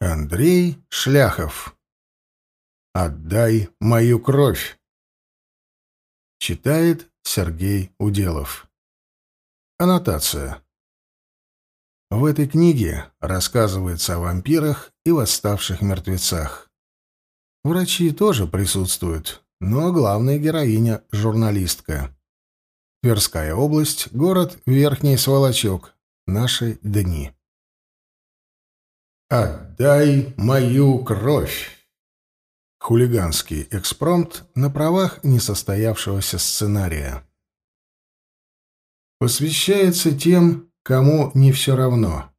Андрей Шляхов. «Отдай мою кровь». Читает Сергей Уделов. Аннотация. В этой книге рассказывается о вампирах и восставших мертвецах. Врачи тоже присутствуют, но главная героиня — журналистка. Тверская область, город Верхний Сволочок. Наши дни. «Отдай мою кровь!» Хулиганский экспромт на правах несостоявшегося сценария. Посвящается тем, кому не все равно.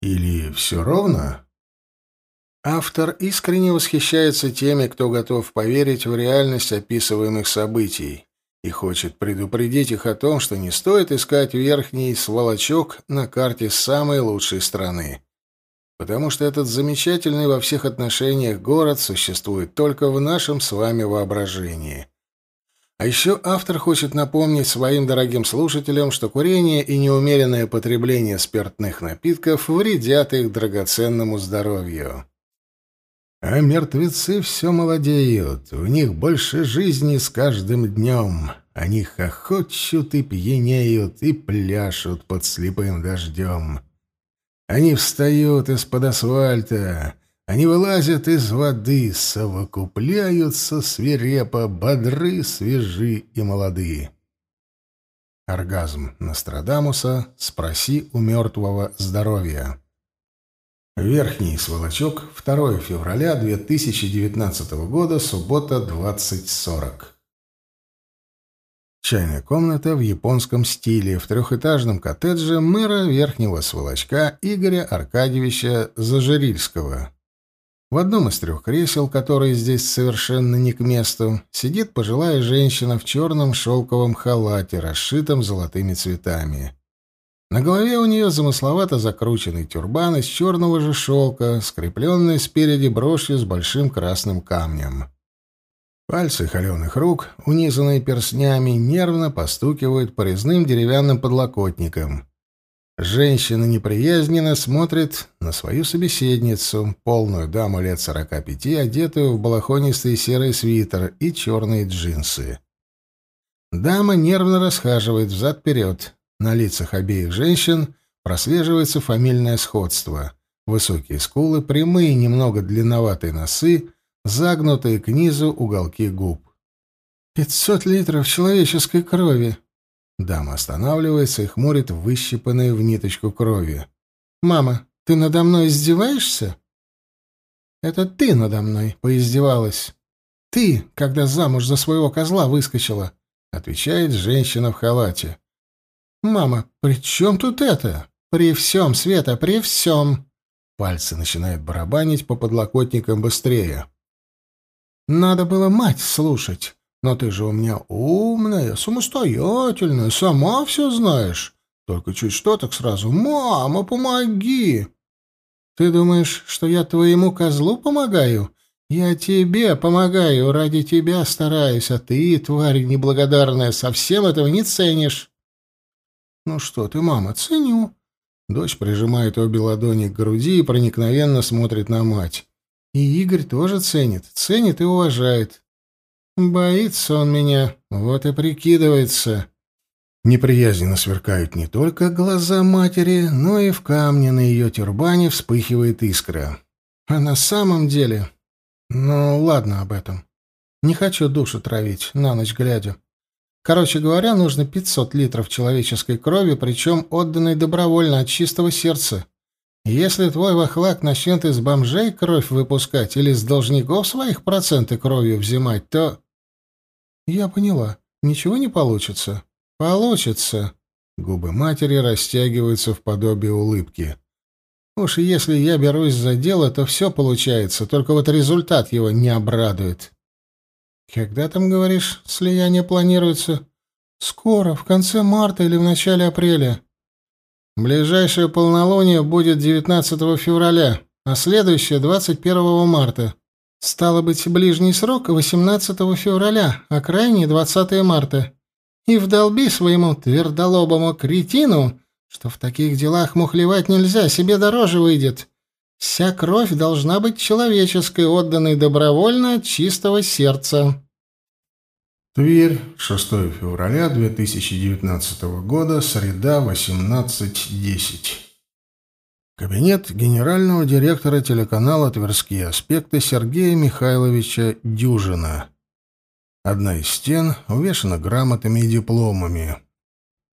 Или все ровно? Автор искренне восхищается теми, кто готов поверить в реальность описываемых событий и хочет предупредить их о том, что не стоит искать верхний сволочок на карте самой лучшей страны потому что этот замечательный во всех отношениях город существует только в нашем с вами воображении. А еще автор хочет напомнить своим дорогим слушателям, что курение и неумеренное потребление спиртных напитков вредят их драгоценному здоровью. А мертвецы все молодеют, в них больше жизни с каждым днем. Они хохочут и пьянеют, и пляшут под слепым дождем. Они встают из-под асфальта, они вылазят из воды, совокупляются свирепо, бодры, свежи и молодые. Оргазм Нострадамуса «Спроси у мертвого здоровья». Верхний сволочок, 2 февраля 2019 года, суббота, 20.40. Чайная комната в японском стиле в трехэтажном коттедже мэра Верхнего Сволочка Игоря Аркадьевича Зажирильского. В одном из трех кресел, которые здесь совершенно не к месту, сидит пожилая женщина в черном шелковом халате, расшитом золотыми цветами. На голове у нее замысловато закрученный тюрбан из черного же шелка, скрепленный спереди брошью с большим красным камнем. Пальцы холеных рук, унизанные перстнями, нервно постукивают по резным деревянным подлокотникам. Женщина неприязненно смотрит на свою собеседницу, полную даму лет сорока пяти, одетую в балахонистый серый свитер и черные джинсы. Дама нервно расхаживает взад-вперед. На лицах обеих женщин прослеживается фамильное сходство. Высокие скулы, прямые, немного длинноватые носы — загнутые к низу уголки губ. «Пятьсот литров человеческой крови!» Дама останавливается и хмурит выщипанные в ниточку крови. «Мама, ты надо мной издеваешься?» «Это ты надо мной поиздевалась. Ты, когда замуж за своего козла выскочила», — отвечает женщина в халате. «Мама, при чем тут это? При всем, Света, при всем!» Пальцы начинают барабанить по подлокотникам быстрее. Надо было мать слушать. Но ты же у меня умная, самостоятельная, сама все знаешь. Только чуть что, так сразу «Мама, помоги!» Ты думаешь, что я твоему козлу помогаю? Я тебе помогаю, ради тебя стараюсь, а ты, тварь неблагодарная, совсем этого не ценишь. Ну что ты, мама, ценю. Дочь прижимает обе ладони к груди и проникновенно смотрит на мать. И Игорь тоже ценит, ценит и уважает. Боится он меня, вот и прикидывается. Неприязненно сверкают не только глаза матери, но и в камне на ее тюрбане вспыхивает искра. А на самом деле... Ну, ладно об этом. Не хочу душу травить, на ночь глядя. Короче говоря, нужно 500 литров человеческой крови, причем отданной добровольно от чистого сердца. Если твой вахлак начнет из бомжей кровь выпускать или с должников своих проценты кровью взимать, то... Я поняла. Ничего не получится? Получится. Губы матери растягиваются в подобие улыбки. Уж если я берусь за дело, то все получается, только вот результат его не обрадует. Когда там, говоришь, слияние планируется? Скоро, в конце марта или в начале апреля. Ближайшее полнолуние будет 19 февраля, а следующее — 21 марта. Стало быть, ближний срок — 18 февраля, а крайний — 20 марта. И вдолби своему твердолобому кретину, что в таких делах мухлевать нельзя, себе дороже выйдет. Вся кровь должна быть человеческой, отданной добровольно от чистого сердца. Тверь, 6 февраля 2019 года, среда, 18.10. Кабинет генерального директора телеканала «Тверские аспекты» Сергея Михайловича Дюжина. Одна из стен увешана грамотами и дипломами,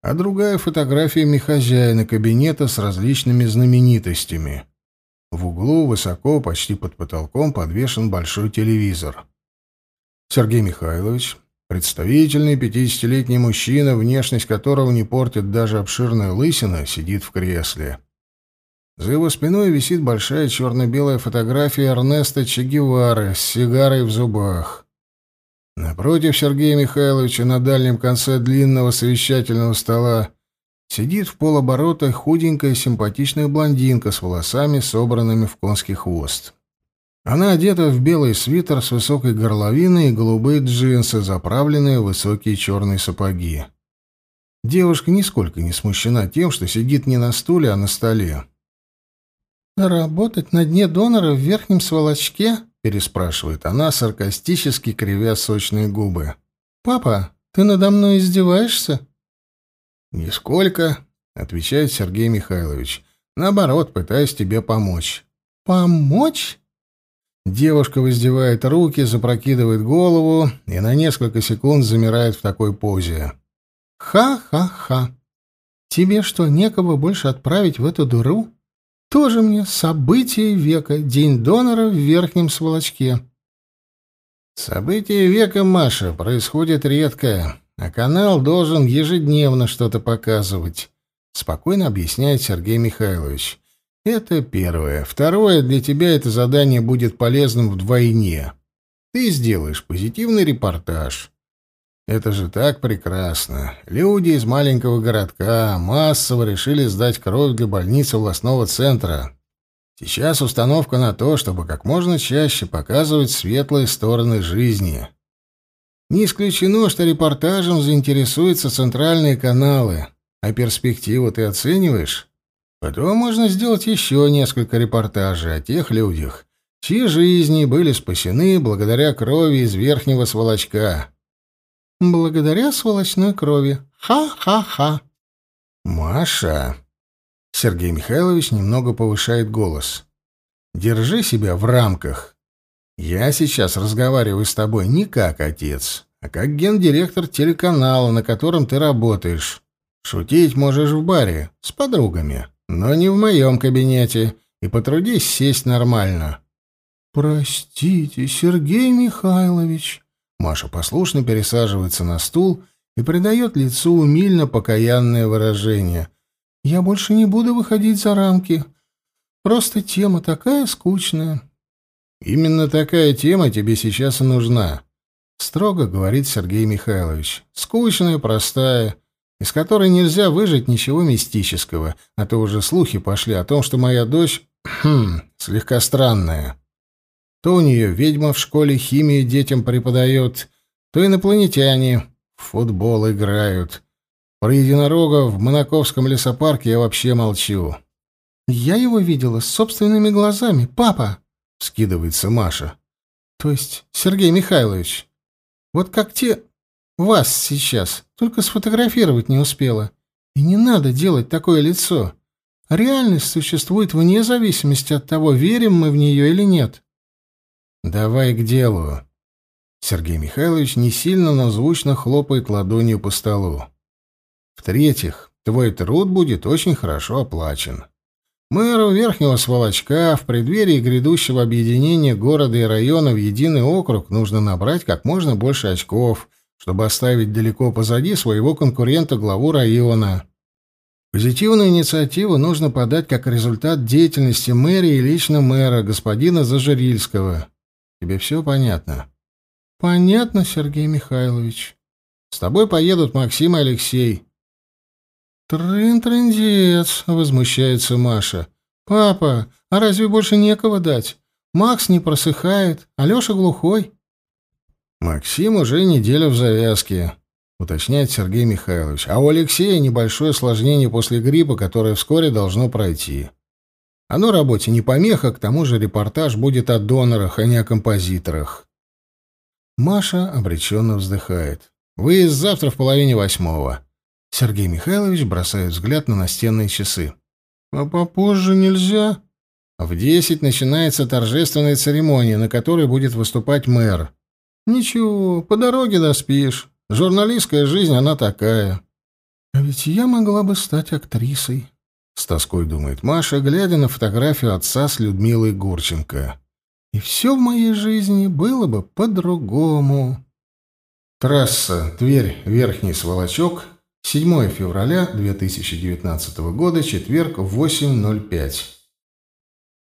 а другая — фотографиями хозяина кабинета с различными знаменитостями. В углу, высоко, почти под потолком, подвешен большой телевизор. Сергей Михайлович Представительный пятидесятилетний мужчина, внешность которого не портит даже обширная лысина, сидит в кресле. За его спиной висит большая черно-белая фотография Эрнеста Че Гевары с сигарой в зубах. Напротив Сергея Михайловича на дальнем конце длинного совещательного стола сидит в полоборота худенькая симпатичная блондинка с волосами, собранными в конский хвост. Она одета в белый свитер с высокой горловиной и голубые джинсы, заправленные в высокие черные сапоги. Девушка нисколько не смущена тем, что сидит не на стуле, а на столе. «Работать на дне донора в верхнем сволочке?» — переспрашивает она, саркастически кривя сочные губы. «Папа, ты надо мной издеваешься?» «Нисколько», — отвечает Сергей Михайлович. «Наоборот, пытаюсь тебе помочь». «Помочь?» Девушка воздевает руки, запрокидывает голову и на несколько секунд замирает в такой позе. «Ха-ха-ха! Тебе что, некого больше отправить в эту дыру? Тоже мне событие века, день донора в верхнем сволочке». «Событие века, Маша, происходит редко, а канал должен ежедневно что-то показывать», — спокойно объясняет Сергей Михайлович. Это первое. Второе, для тебя это задание будет полезным вдвойне. Ты сделаешь позитивный репортаж. Это же так прекрасно. Люди из маленького городка массово решили сдать кровь для больницы областного центра. Сейчас установка на то, чтобы как можно чаще показывать светлые стороны жизни. Не исключено, что репортажем заинтересуются центральные каналы. А перспективу ты оцениваешь? Потом можно сделать еще несколько репортажей о тех людях, чьи жизни были спасены благодаря крови из верхнего сволочка. Благодаря сволочной крови. Ха-ха-ха. Маша. Сергей Михайлович немного повышает голос. Держи себя в рамках. Я сейчас разговариваю с тобой не как отец, а как гендиректор телеканала, на котором ты работаешь. Шутить можешь в баре с подругами но не в моем кабинете, и потрудись сесть нормально». «Простите, Сергей Михайлович». Маша послушно пересаживается на стул и придает лицу умильно покаянное выражение. «Я больше не буду выходить за рамки. Просто тема такая скучная». «Именно такая тема тебе сейчас и нужна», — строго говорит Сергей Михайлович. «Скучная, простая, из которой нельзя выжить ничего мистического, а то уже слухи пошли о том, что моя дочь хм, слегка странная. То у нее ведьма в школе химию детям преподает, то инопланетяне в футбол играют. Про единорога в Монаковском лесопарке я вообще молчу. «Я его видела собственными глазами, папа!» — скидывается Маша. «То есть Сергей Михайлович, вот как те вас сейчас, только сфотографировать не успела. И не надо делать такое лицо. Реальность существует вне зависимости от того, верим мы в нее или нет. Давай к делу. Сергей Михайлович не сильно, но звучно хлопает ладонью по столу. В-третьих, твой труд будет очень хорошо оплачен. Мэру Верхнего Сволочка в преддверии грядущего объединения города и района в единый округ нужно набрать как можно больше очков — чтобы оставить далеко позади своего конкурента главу района. Позитивную инициативу нужно подать как результат деятельности мэрии и лично мэра, господина Зажирильского. Тебе все понятно? Понятно, Сергей Михайлович. С тобой поедут Максим и Алексей. Трын-трындец, возмущается Маша. Папа, а разве больше некого дать? Макс не просыхает, Алеша глухой. Максим уже неделю в завязке, уточняет Сергей Михайлович. А у Алексея небольшое осложнение после гриппа, которое вскоре должно пройти. Оно работе не помеха, к тому же репортаж будет о донорах, а не о композиторах. Маша обреченно вздыхает. Выезд завтра в половине восьмого. Сергей Михайлович бросает взгляд на настенные часы. «А попозже нельзя?» В десять начинается торжественная церемония, на которой будет выступать мэр. «Ничего, по дороге доспишь. Журналистская жизнь, она такая». «А ведь я могла бы стать актрисой», — с тоской думает Маша, глядя на фотографию отца с Людмилой Гурченко. «И все в моей жизни было бы по-другому». Трасса Тверь, Верхний Сволочок, 7 февраля 2019 года, четверг, 8.05.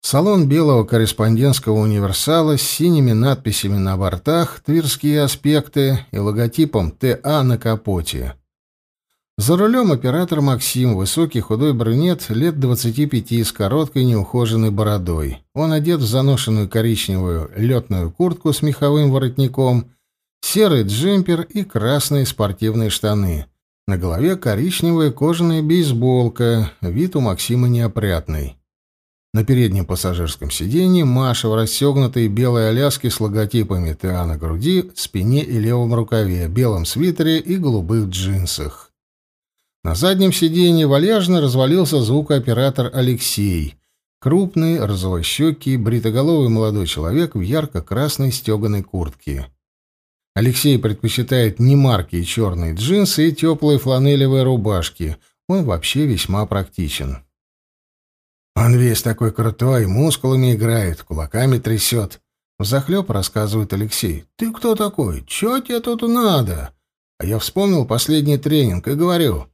Салон белого корреспондентского универсала с синими надписями на бортах, тверские аспекты и логотипом ТА на капоте. За рулем оператор Максим, высокий худой брюнет, лет 25 с короткой неухоженной бородой. Он одет в заношенную коричневую летную куртку с меховым воротником – серый джемпер и красные спортивные штаны. На голове коричневая кожаная бейсболка, вид у Максима неопрятный. На переднем пассажирском сиденье Маша в расстегнутой белой аляске с логотипами ТА на груди, спине и левом рукаве, белом свитере и голубых джинсах. На заднем сиденье вальяжно развалился звукооператор Алексей, крупный, розовощекий, бритоголовый молодой человек в ярко-красной стеганой куртке. Алексей предпочитает не марки и черные джинсы и теплые фланелевые рубашки. Он вообще весьма практичен. Он весь такой крутой, мускулами играет, кулаками трясет. Взахлеб рассказывает Алексей. «Ты кто такой? Чё тебе тут надо?» А я вспомнил последний тренинг и говорю.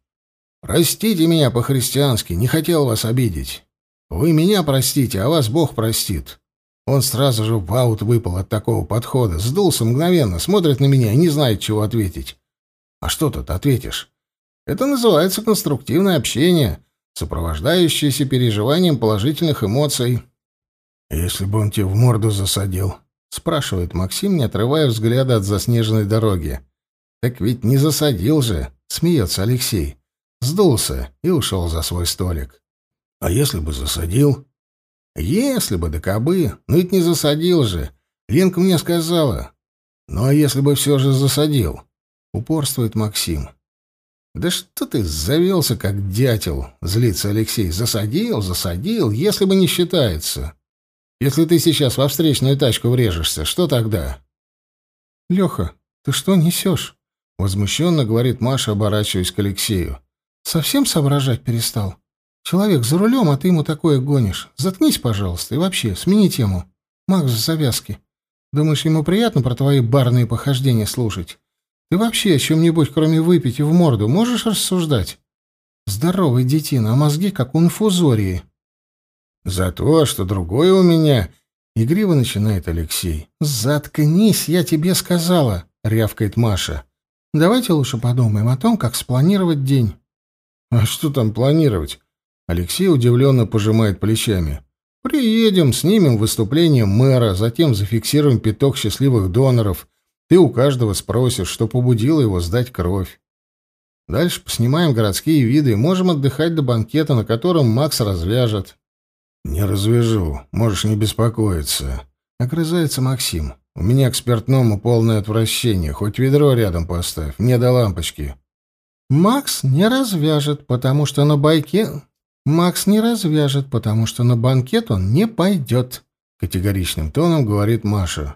«Простите меня по-христиански, не хотел вас обидеть. Вы меня простите, а вас Бог простит. Он сразу же в аут выпал от такого подхода, сдулся мгновенно, смотрит на меня и не знает, чего ответить. А что тут ответишь? Это называется конструктивное общение, сопровождающееся переживанием положительных эмоций. «Если бы он тебе в морду засадил», — спрашивает Максим, не отрывая взгляда от заснеженной дороги. «Так ведь не засадил же», — смеется Алексей. Сдулся и ушел за свой столик. «А если бы засадил?» Если бы, да кобы, ну ведь не засадил же. Ленка мне сказала. Ну а если бы все же засадил? Упорствует Максим. Да что ты завелся, как дятел, злится Алексей. Засадил, засадил, если бы не считается. Если ты сейчас во встречную тачку врежешься, что тогда? Леха, ты что несешь? Возмущенно говорит Маша, оборачиваясь к Алексею. Совсем соображать перестал? Человек за рулем, а ты ему такое гонишь. Заткнись, пожалуйста, и вообще, смени тему. Макс в завязке. Думаешь, ему приятно про твои барные похождения слушать? Ты вообще о чем-нибудь, кроме выпить и в морду, можешь рассуждать? Здоровый детина, а мозги как у инфузории. За то, что другое у меня... Игриво начинает Алексей. «Заткнись, я тебе сказала», — рявкает Маша. «Давайте лучше подумаем о том, как спланировать день». «А что там планировать? Алексей удивленно пожимает плечами. «Приедем, снимем выступление мэра, затем зафиксируем пяток счастливых доноров. Ты у каждого спросишь, что побудило его сдать кровь. Дальше поснимаем городские виды и можем отдыхать до банкета, на котором Макс развяжет». «Не развяжу, можешь не беспокоиться», — огрызается Максим. «У меня к спиртному полное отвращение, хоть ведро рядом поставь, мне до лампочки». «Макс не развяжет, потому что на байке Макс не развяжет, потому что на банкет он не пойдет», — категоричным тоном говорит Маша.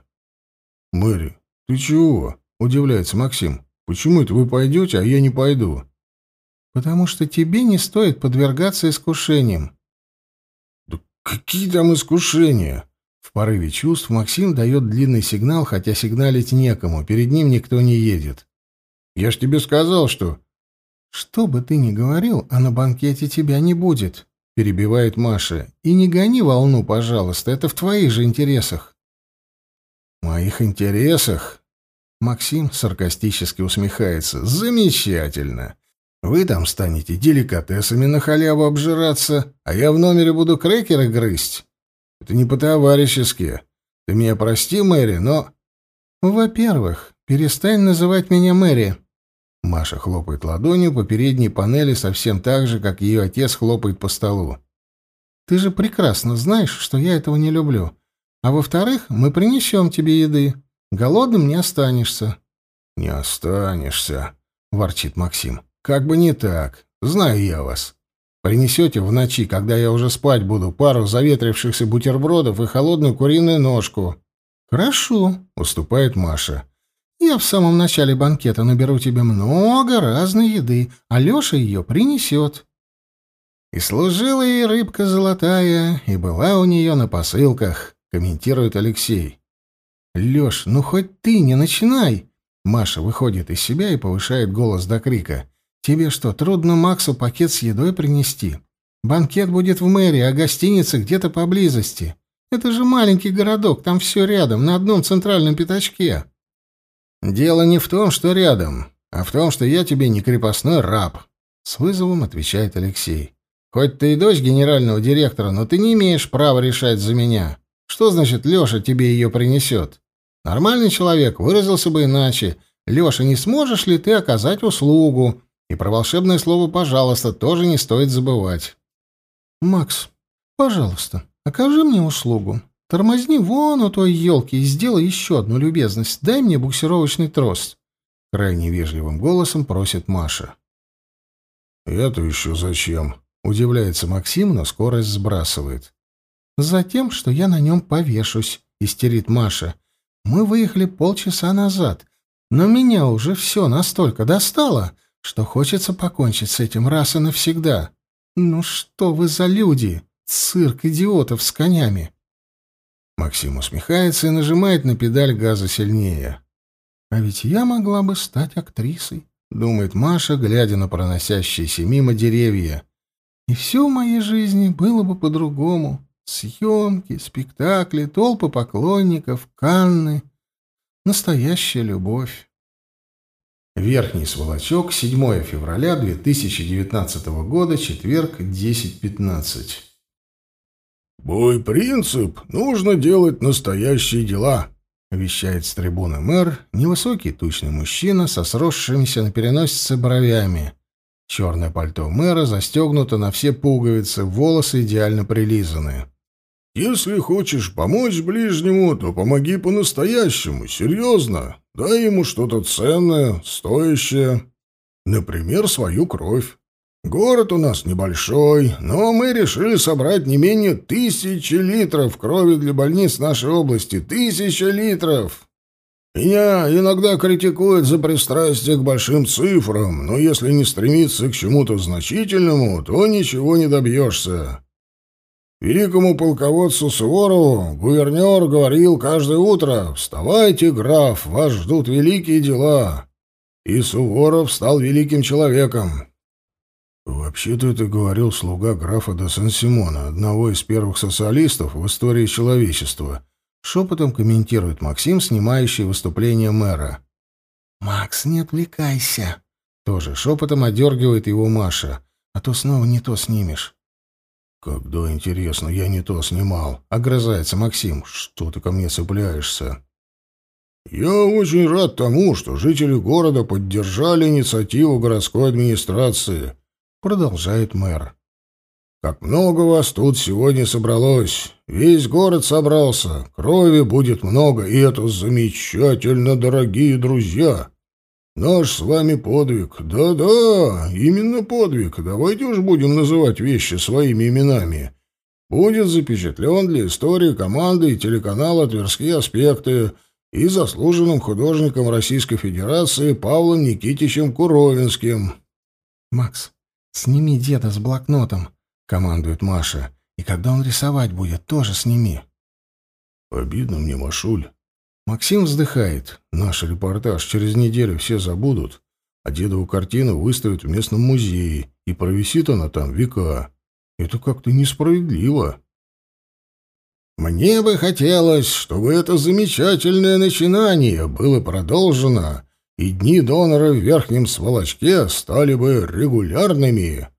«Мэри, ты чего?» — удивляется Максим. «Почему это вы пойдете, а я не пойду?» «Потому что тебе не стоит подвергаться искушениям». «Да какие там искушения?» В порыве чувств Максим дает длинный сигнал, хотя сигналить некому, перед ним никто не едет. «Я ж тебе сказал, что...» «Что бы ты ни говорил, а на банкете тебя не будет», — перебивает Маша. «И не гони волну, пожалуйста, это в твоих же интересах». «Моих интересах?» Максим саркастически усмехается. «Замечательно. Вы там станете деликатесами на халяву обжираться, а я в номере буду крекеры грызть. Это не по-товарищески. Ты меня прости, Мэри, но...» «Во-первых, перестань называть меня Мэри», Маша хлопает ладонью по передней панели совсем так же, как ее отец хлопает по столу. Ты же прекрасно знаешь, что я этого не люблю. А во-вторых, мы принесем тебе еды. Голодным не останешься». «Не останешься», — ворчит Максим. «Как бы не так. Знаю я вас. Принесете в ночи, когда я уже спать буду, пару заветрившихся бутербродов и холодную куриную ножку». «Хорошо», — уступает Маша. «Я в самом начале банкета наберу тебе много разной еды, а Леша ее принесет». «И служила ей рыбка золотая, и была у нее на посылках», — комментирует Алексей. «Леш, ну хоть ты не начинай!» Маша выходит из себя и повышает голос до крика. «Тебе что, трудно Максу пакет с едой принести? Банкет будет в мэрии, а гостиница где-то поблизости. Это же маленький городок, там все рядом, на одном центральном пятачке». «Дело не в том, что рядом, а в том, что я тебе не крепостной раб», — с вызовом отвечает Алексей. «Хоть ты и дочь генерального директора, но ты не имеешь права решать за меня. Что значит Леша тебе ее принесет? Нормальный человек выразился бы иначе. Леша, не сможешь ли ты оказать услугу? И про волшебное слово «пожалуйста» тоже не стоит забывать». «Макс, пожалуйста, окажи мне услугу. Тормозни вон у той елки и сделай еще одну любезность. Дай мне буксировочный трос». Крайне вежливым голосом просит Маша. «Это еще зачем?» Удивляется Максим, но скорость сбрасывает. «Затем, что я на нем повешусь», — истерит Маша. «Мы выехали полчаса назад, но меня уже все настолько достало, что хочется покончить с этим раз и навсегда. Ну что вы за люди? Цирк идиотов с конями!» Максим усмехается и нажимает на педаль газа сильнее. «А ведь я могла бы стать актрисой», — думает Маша, глядя на проносящиеся мимо деревья. И все в моей жизни было бы по-другому. Съемки, спектакли, толпы поклонников, Канны. Настоящая любовь. Верхний Сволочок, 7 февраля 2019 года, четверг, 10.15. «Мой принцип — нужно делать настоящие дела», — вещает с трибуны мэр, невысокий тучный мужчина со сросшимися на переносице бровями. Черное пальто мэра застегнуто на все пуговицы, волосы идеально прилизаны. «Если хочешь помочь ближнему, то помоги по-настоящему, серьезно. Дай ему что-то ценное, стоящее. Например, свою кровь. Город у нас небольшой, но мы решили собрать не менее тысячи литров крови для больниц нашей области. Тысяча литров! Меня иногда критикуют за пристрастие к большим цифрам, но если не стремиться к чему-то значительному, то ничего не добьешься. Великому полководцу Суворову гувернер говорил каждое утро «Вставайте, граф, вас ждут великие дела». И Суворов стал великим человеком. Вообще-то это говорил слуга графа де Сан-Симона, одного из первых социалистов в истории человечества — Шепотом комментирует Максим, снимающий выступление мэра. «Макс, не отвлекайся!» Тоже шепотом одергивает его Маша. «А то снова не то снимешь». «Когда, интересно, я не то снимал?» — огрызается Максим. «Что ты ко мне цепляешься?» «Я очень рад тому, что жители города поддержали инициативу городской администрации», — продолжает мэр. Как много вас тут сегодня собралось. Весь город собрался. Крови будет много, и это замечательно, дорогие друзья. Наш с вами подвиг. Да-да, именно подвиг. Давайте уж будем называть вещи своими именами. Будет запечатлен для истории команды и телеканала «Тверские аспекты» и заслуженным художником Российской Федерации Павлом Никитичем Куровинским. «Макс, сними деда с блокнотом», — командует Маша. «И когда он рисовать будет, тоже сними». «Обидно мне, Машуль». Максим вздыхает. «Наш репортаж через неделю все забудут, а дедову картину выставят в местном музее, и провисит она там века. Это как-то несправедливо». «Мне бы хотелось, чтобы это замечательное начинание было продолжено, и дни донора в Верхнем Сволочке стали бы регулярными»,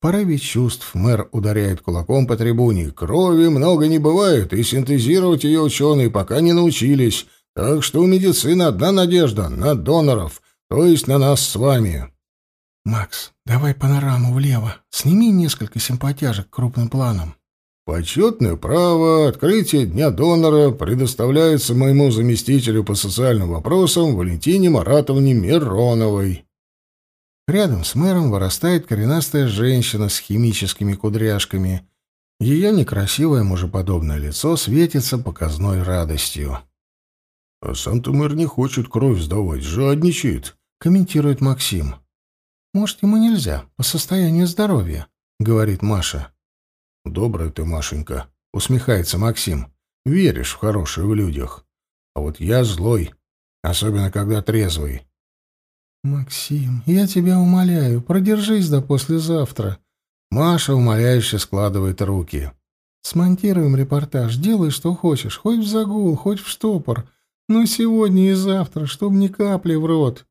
порыве чувств мэр ударяет кулаком по трибуне. Крови много не бывает, и синтезировать ее ученые пока не научились. Так что у медицины одна надежда — на доноров, то есть на нас с вами. «Макс, давай панораму влево. Сними несколько симпатяжек крупным планом». Почетное право открытия Дня донора предоставляется моему заместителю по социальным вопросам Валентине Маратовне Мироновой. Рядом с мэром вырастает коренастая женщина с химическими кудряшками. Ее некрасивое мужеподобное лицо светится показной радостью. — А сам-то мэр не хочет кровь сдавать, жадничает, — комментирует Максим. — Может, ему нельзя, по состоянию здоровья, — говорит Маша. — Добрая ты, Машенька, — усмехается Максим. — Веришь в хорошее в людях. А вот я злой, особенно когда трезвый. «Максим, я тебя умоляю, продержись до послезавтра». Маша умоляюще складывает руки. «Смонтируем репортаж, делай, что хочешь, хоть в загул, хоть в штопор. Но сегодня и завтра, чтоб ни капли в рот».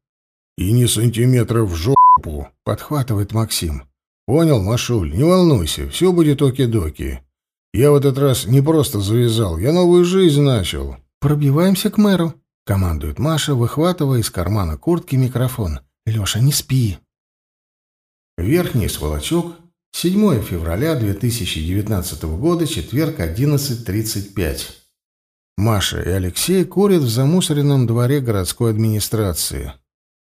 «И ни сантиметра в жопу», — подхватывает Максим. «Понял, Машуль, не волнуйся, все будет оки-доки. Я в этот раз не просто завязал, я новую жизнь начал». «Пробиваемся к мэру», командует Маша, выхватывая из кармана куртки микрофон. «Леша, не спи!» Верхний сволочок, 7 февраля 2019 года, четверг, 11.35. Маша и Алексей курят в замусоренном дворе городской администрации.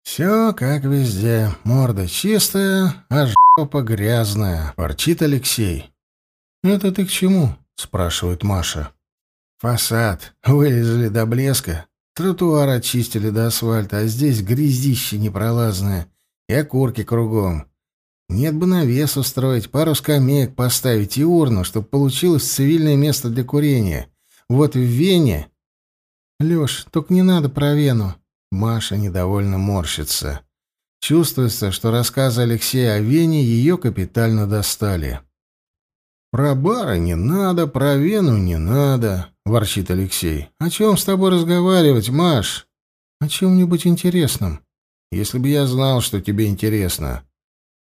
«Все как везде. Морда чистая, а жопа грязная», — ворчит Алексей. «Это ты к чему?» — спрашивает Маша. «Фасад. Вылезли до блеска. Тротуар очистили до асфальта, а здесь грязище непролазное и окурки кругом. Нет бы навес устроить, пару скамеек поставить и урну, чтобы получилось цивильное место для курения. Вот в Вене... Лёш, только не надо про Вену. Маша недовольно морщится. Чувствуется, что рассказы Алексея о Вене ее капитально достали. «Про бары не надо, про Вену не надо», — ворчит Алексей. «О чем с тобой разговаривать, Маш? О чем-нибудь интересном. Если бы я знал, что тебе интересно.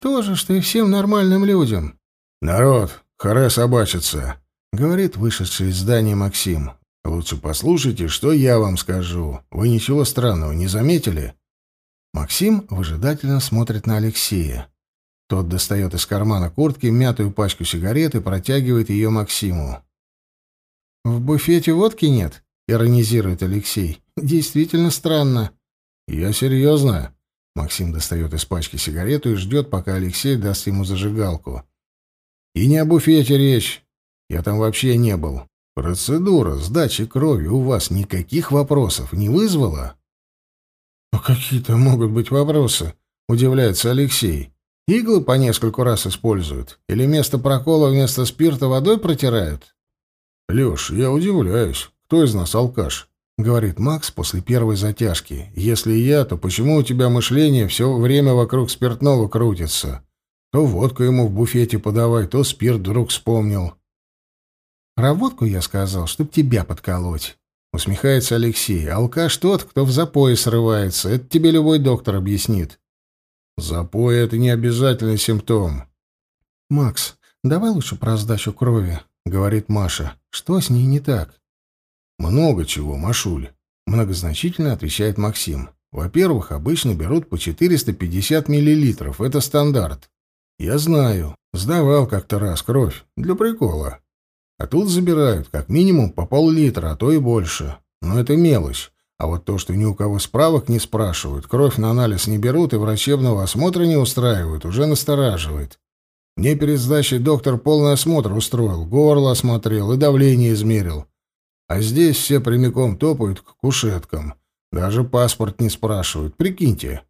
То же, что и всем нормальным людям». «Народ, харе собачится», — говорит вышедший из здания Максим. «Лучше послушайте, что я вам скажу. Вы ничего странного не заметили?» Максим выжидательно смотрит на Алексея. Тот достает из кармана куртки мятую пачку сигарет и протягивает ее Максиму. «В буфете водки нет?» — иронизирует Алексей. «Действительно странно». «Я серьезно». Максим достает из пачки сигарету и ждет, пока Алексей даст ему зажигалку. «И не о буфете речь. Я там вообще не был. Процедура сдачи крови у вас никаких вопросов не вызвала?» «А какие-то могут быть вопросы?» — удивляется Алексей. Иглы по нескольку раз используют? Или место прокола вместо спирта водой протирают? — Леш, я удивляюсь. Кто из нас алкаш? — говорит Макс после первой затяжки. — Если я, то почему у тебя мышление все время вокруг спиртного крутится? То водку ему в буфете подавай, то спирт вдруг вспомнил. — Про водку я сказал, чтоб тебя подколоть. Усмехается Алексей. Алкаш тот, кто в запое срывается. Это тебе любой доктор объяснит. Запой — это не обязательный симптом. «Макс, давай лучше про сдачу крови», — говорит Маша. «Что с ней не так?» «Много чего, Машуль», — многозначительно отвечает Максим. «Во-первых, обычно берут по 450 миллилитров. Это стандарт. Я знаю. Сдавал как-то раз кровь. Для прикола. А тут забирают как минимум по пол-литра, а то и больше. Но это мелочь. А вот то, что ни у кого справок не спрашивают, кровь на анализ не берут и врачебного осмотра не устраивают, уже настораживает. Мне перед сдачей доктор полный осмотр устроил, горло осмотрел и давление измерил. А здесь все прямиком топают к кушеткам. Даже паспорт не спрашивают, прикиньте.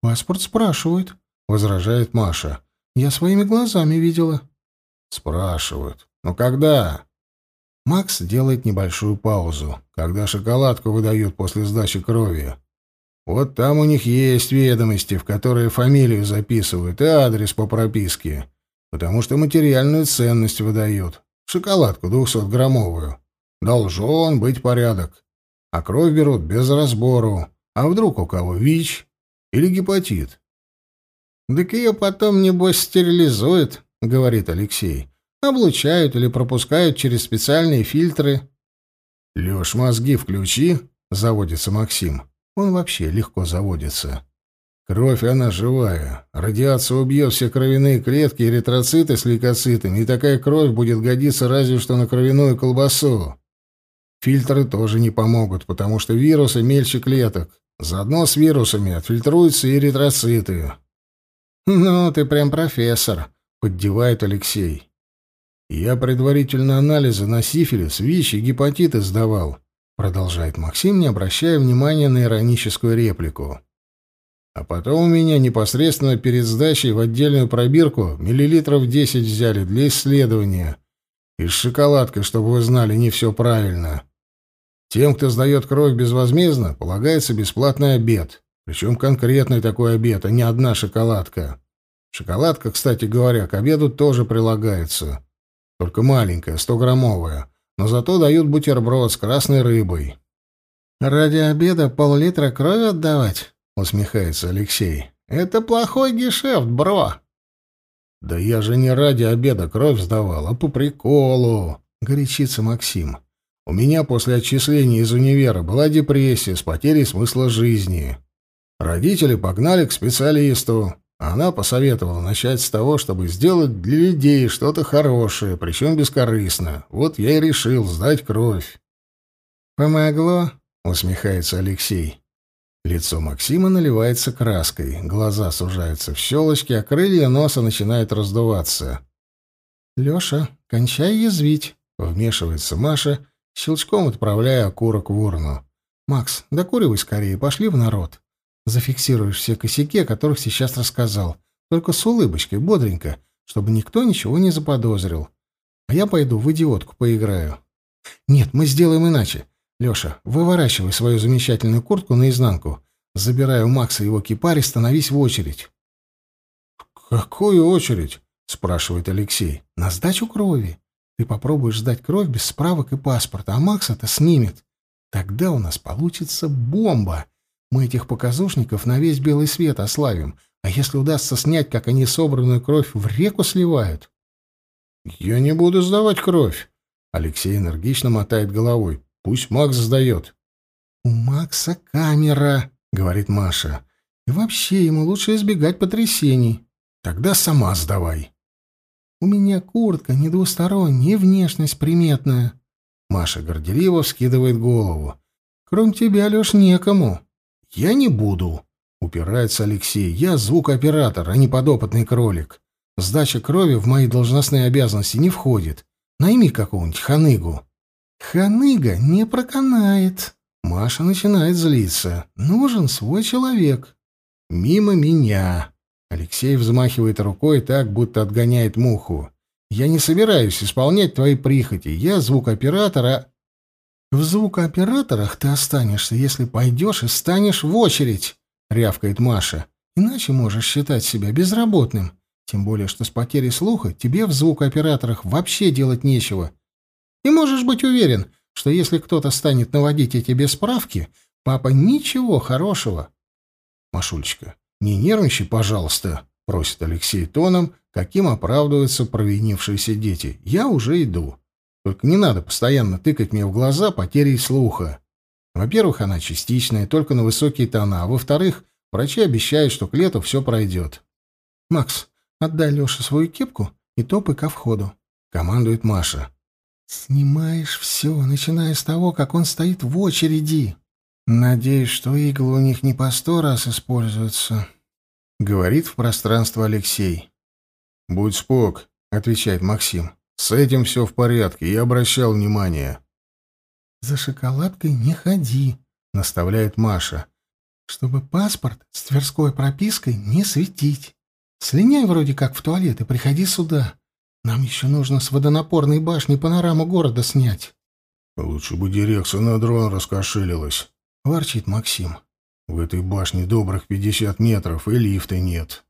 «Паспорт спрашивают», — возражает Маша. «Я своими глазами видела». «Спрашивают. Но когда?» Макс делает небольшую паузу, когда шоколадку выдают после сдачи крови. Вот там у них есть ведомости, в которые фамилию записывают и адрес по прописке, потому что материальную ценность выдают. Шоколадку двухсотграммовую. Должен быть порядок. А кровь берут без разбору. А вдруг у кого ВИЧ или гепатит? «Так ее потом, небось, стерилизуют», — говорит Алексей. Облучают или пропускают через специальные фильтры. «Лёш, мозги включи», — заводится Максим. Он вообще легко заводится. Кровь, она живая. Радиация убьет все кровяные клетки эритроциты с лейкоцитами, и такая кровь будет годиться разве что на кровяную колбасу. Фильтры тоже не помогут, потому что вирусы мельче клеток. Заодно с вирусами отфильтруются и эритроциты. «Ну, ты прям профессор», — поддевает Алексей. «Я предварительно анализы на сифилис, ВИЧ и гепатиты сдавал», — продолжает Максим, не обращая внимания на ироническую реплику. А потом у меня непосредственно перед сдачей в отдельную пробирку миллилитров 10 взяли для исследования. И с шоколадкой, чтобы вы знали, не все правильно. Тем, кто сдает кровь безвозмездно, полагается бесплатный обед. Причем конкретный такой обед, а не одна шоколадка. Шоколадка, кстати говоря, к обеду тоже прилагается. Только маленькая, 100-граммовая. Но зато дают бутерброд с красной рыбой. «Ради обеда пол-литра крови отдавать?» — усмехается Алексей. «Это плохой гешефт, бро!» «Да я же не ради обеда кровь сдавал, а по приколу!» — горячится Максим. «У меня после отчисления из универа была депрессия с потерей смысла жизни. Родители погнали к специалисту. Она посоветовала начать с того, чтобы сделать для людей что-то хорошее, причем бескорыстно. Вот я и решил сдать кровь». «Помогло?» — усмехается Алексей. Лицо Максима наливается краской, глаза сужаются в щелочки, а крылья носа начинают раздуваться. «Леша, кончай язвить», — вмешивается Маша, щелчком отправляя окурок в урну. «Макс, докуривай скорее, пошли в народ. Зафиксируешь все косяки, о которых сейчас рассказал. Только с улыбочкой, бодренько, чтобы никто ничего не заподозрил. А я пойду в идиотку поиграю». «Нет, мы сделаем иначе. Леша, выворачивай свою замечательную куртку наизнанку. Забирай у Макса его кипарь и становись в очередь. «Какую очередь?» — спрашивает Алексей. «На сдачу крови. Ты попробуешь сдать кровь без справок и паспорта, а Макс это снимет. Тогда у нас получится бомба. Мы этих показушников на весь белый свет ославим. А если удастся снять, как они собранную кровь в реку сливают?» «Я не буду сдавать кровь». Алексей энергично мотает головой. Пусть Макс сдает. «У Макса камера», — говорит Маша. «И вообще ему лучше избегать потрясений. Тогда сама сдавай». «У меня куртка не двусторонняя, внешность приметная». Маша горделиво вскидывает голову. «Кроме тебя, Леш, некому». «Я не буду», — упирается Алексей. «Я звукооператор, а не подопытный кролик. Сдача крови в мои должностные обязанности не входит. Найми какого-нибудь ханыгу». Ханыга не проканает. Маша начинает злиться. Нужен свой человек. Мимо меня. Алексей взмахивает рукой так, будто отгоняет муху. Я не собираюсь исполнять твои прихоти. Я звукооператора. В звукооператорах ты останешься, если пойдешь и станешь в очередь, рявкает Маша. Иначе можешь считать себя безработным. Тем более, что с потерей слуха тебе в звукооператорах вообще делать нечего. И можешь быть уверен, что если кто-то станет наводить эти бесправки, папа ничего хорошего. Машулечка, не нервничай, пожалуйста, просит Алексей тоном, каким оправдываются провинившиеся дети. Я уже иду. Только не надо постоянно тыкать мне в глаза потерей слуха. Во-первых, она частичная, только на высокие тона, а во-вторых, врачи обещают, что к лету все пройдет. «Макс, отдай Леше свою кепку и топай ко входу», — командует Маша. «Снимаешь все, начиная с того, как он стоит в очереди. Надеюсь, что иглы у них не по сто раз используются», — говорит в пространство Алексей. «Будь спок», — отвечает Максим. «С этим все в порядке, я обращал внимание». «За шоколадкой не ходи», — наставляет Маша. «Чтобы паспорт с тверской пропиской не светить. Слиняй вроде как в туалет и приходи сюда. Нам еще нужно с водонапорной башни панораму города снять. Лучше бы дирекция на дрон раскошелилась, ворчит Максим. В этой башне добрых пятьдесят метров и лифта нет.